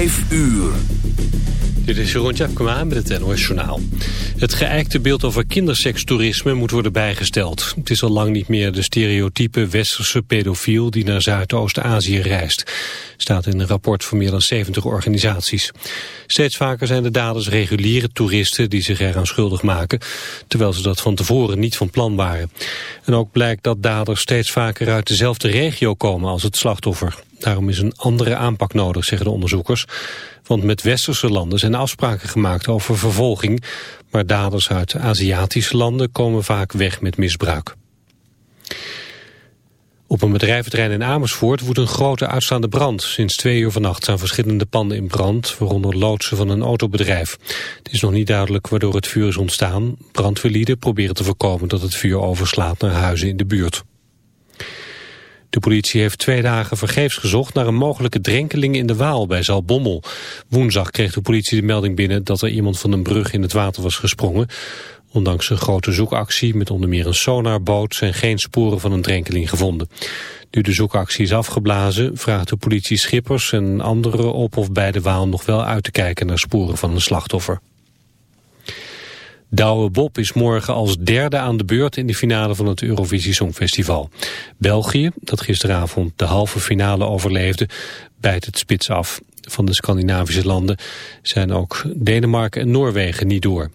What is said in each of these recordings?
5 uur. Dit is Jeroen Tjepkema met het NOS Journaal. Het geëikte beeld over kindersekstoerisme moet worden bijgesteld. Het is al lang niet meer de stereotype westerse pedofiel die naar Zuidoost-Azië reist. Staat in een rapport van meer dan 70 organisaties. Steeds vaker zijn de daders reguliere toeristen die zich eraan schuldig maken, terwijl ze dat van tevoren niet van plan waren. En ook blijkt dat daders steeds vaker uit dezelfde regio komen als het slachtoffer. Daarom is een andere aanpak nodig, zeggen de onderzoekers. Want met westerse landen zijn afspraken gemaakt over vervolging. Maar daders uit Aziatische landen komen vaak weg met misbruik. Op een bedrijventerrein in Amersfoort woedt een grote uitstaande brand. Sinds twee uur vannacht zijn verschillende panden in brand, waaronder loodsen van een autobedrijf. Het is nog niet duidelijk waardoor het vuur is ontstaan. Brandweerlieden proberen te voorkomen dat het vuur overslaat naar huizen in de buurt. De politie heeft twee dagen vergeefs gezocht naar een mogelijke drenkeling in de Waal bij Zalbommel. Woensdag kreeg de politie de melding binnen dat er iemand van een brug in het water was gesprongen. Ondanks een grote zoekactie met onder meer een sonarboot zijn geen sporen van een drenkeling gevonden. Nu de zoekactie is afgeblazen vraagt de politie schippers en anderen op of bij de Waal nog wel uit te kijken naar sporen van een slachtoffer. Douwe Bob is morgen als derde aan de beurt in de finale van het Eurovisie Songfestival. België, dat gisteravond de halve finale overleefde, bijt het spits af. Van de Scandinavische landen zijn ook Denemarken en Noorwegen niet door.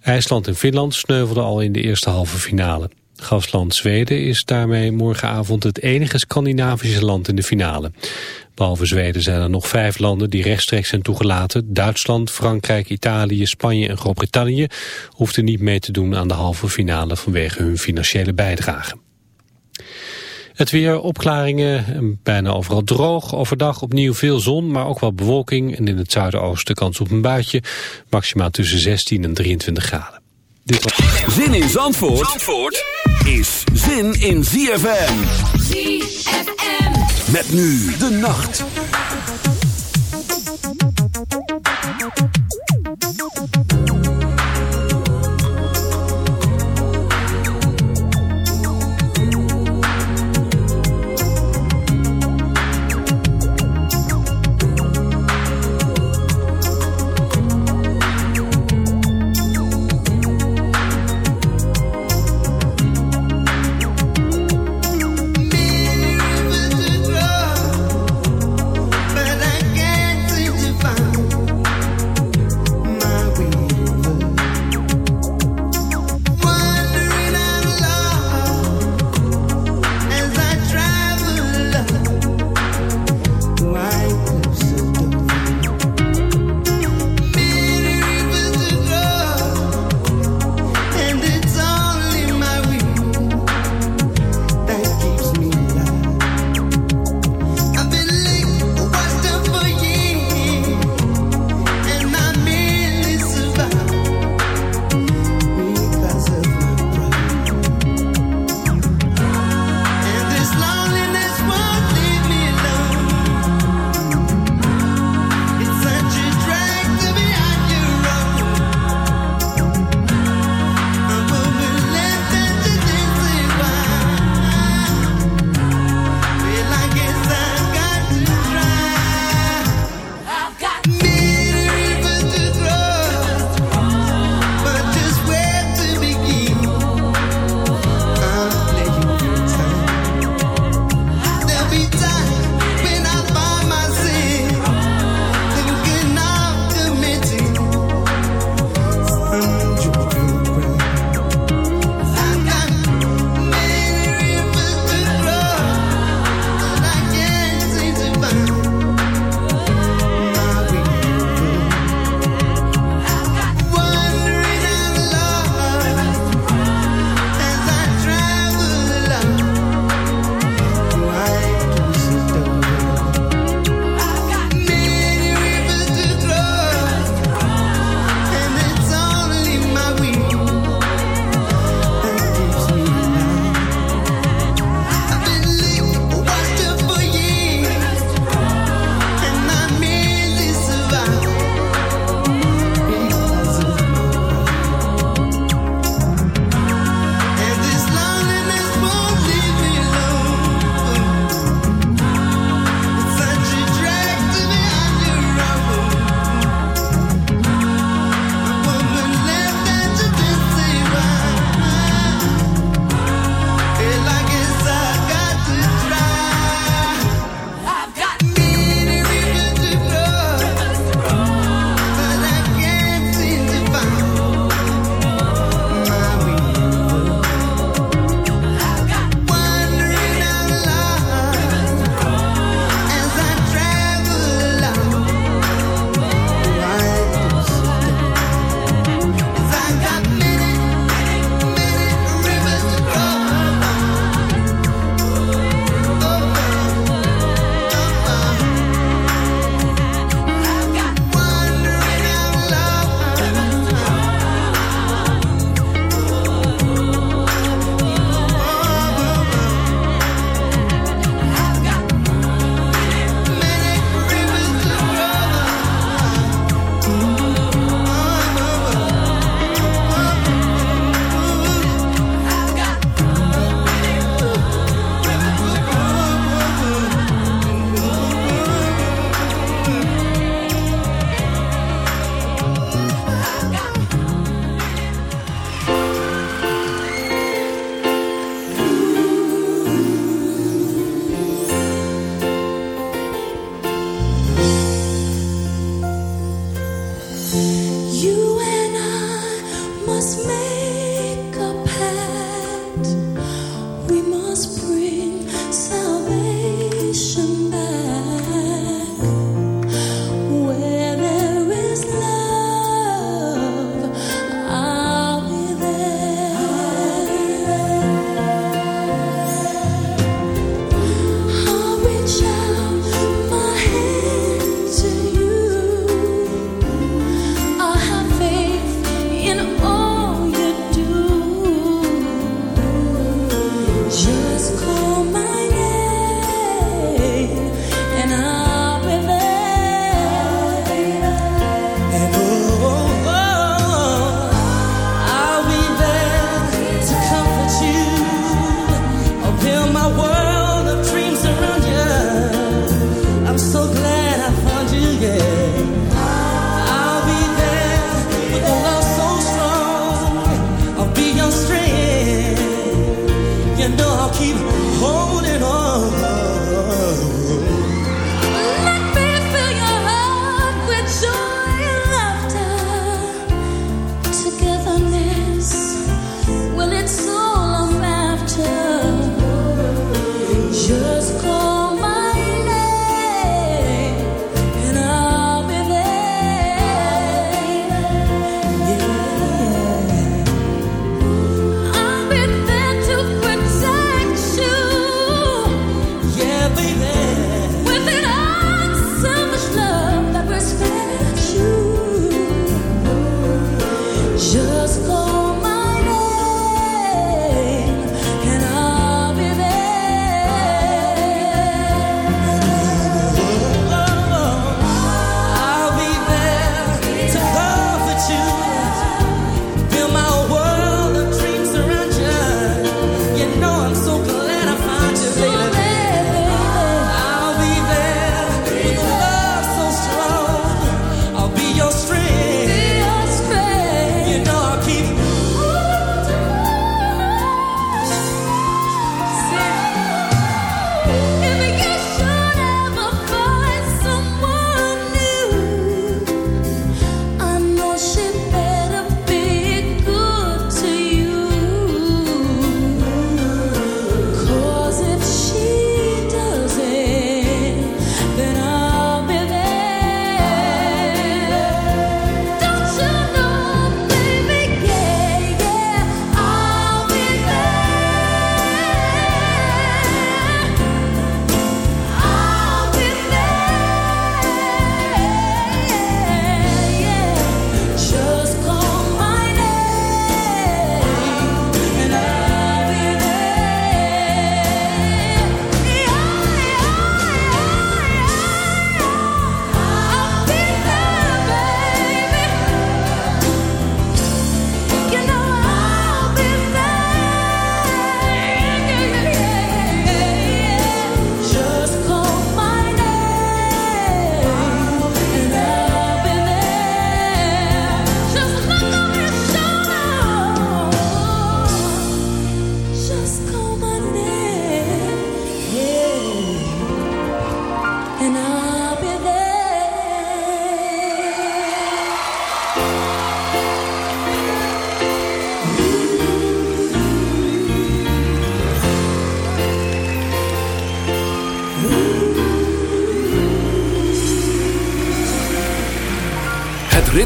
IJsland en Finland sneuvelden al in de eerste halve finale. Gastland Zweden is daarmee morgenavond het enige Scandinavische land in de finale. Behalve Zweden zijn er nog vijf landen die rechtstreeks zijn toegelaten. Duitsland, Frankrijk, Italië, Spanje en Groot-Brittannië hoefden niet mee te doen aan de halve finale vanwege hun financiële bijdrage. Het weer, opklaringen, bijna overal droog. Overdag opnieuw veel zon, maar ook wel bewolking. En in het zuidoosten kans op een buitje. Maximaal tussen 16 en 23 graden. Dit was... Zin in Zandvoort, Zandvoort is zin in ZFM. ZFM. Met nu de nacht.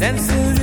senses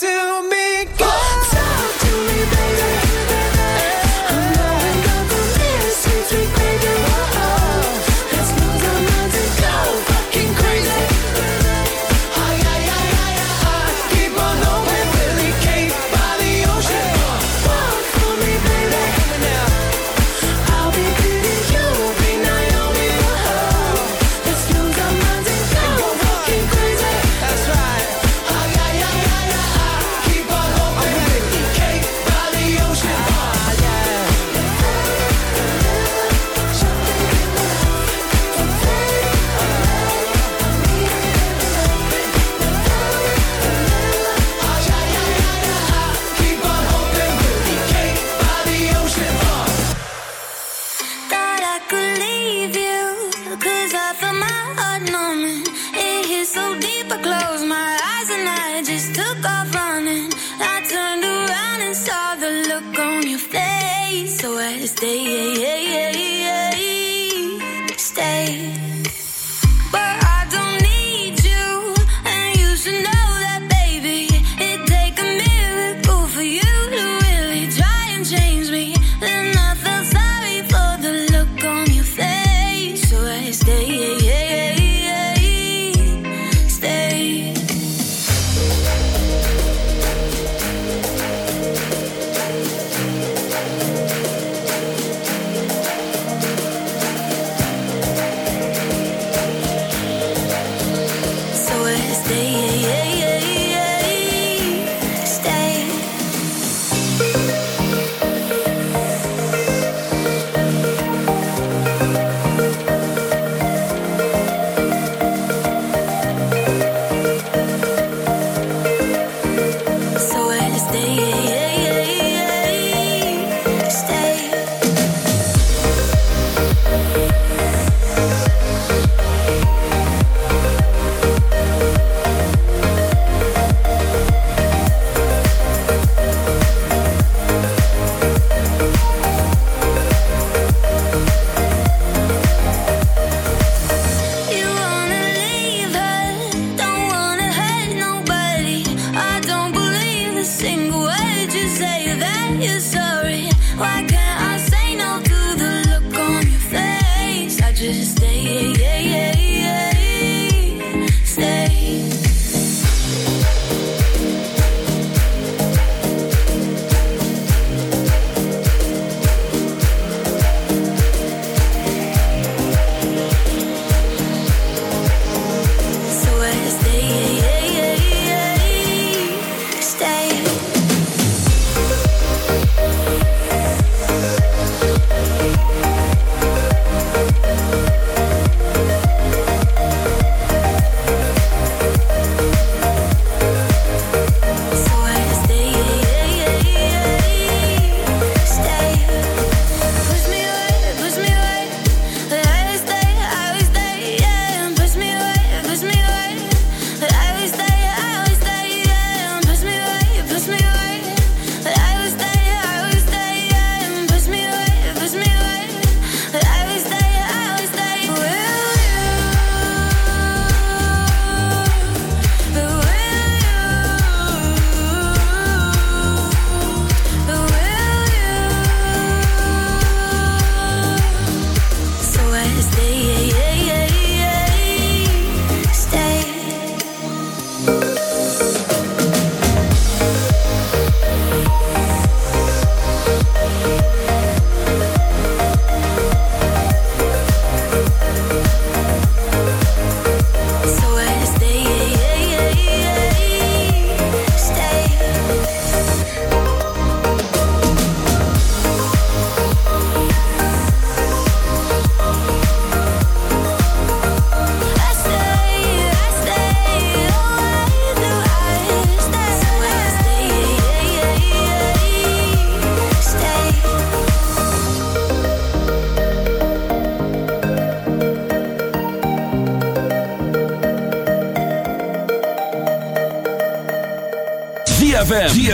to me.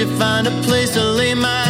You find a place to lay my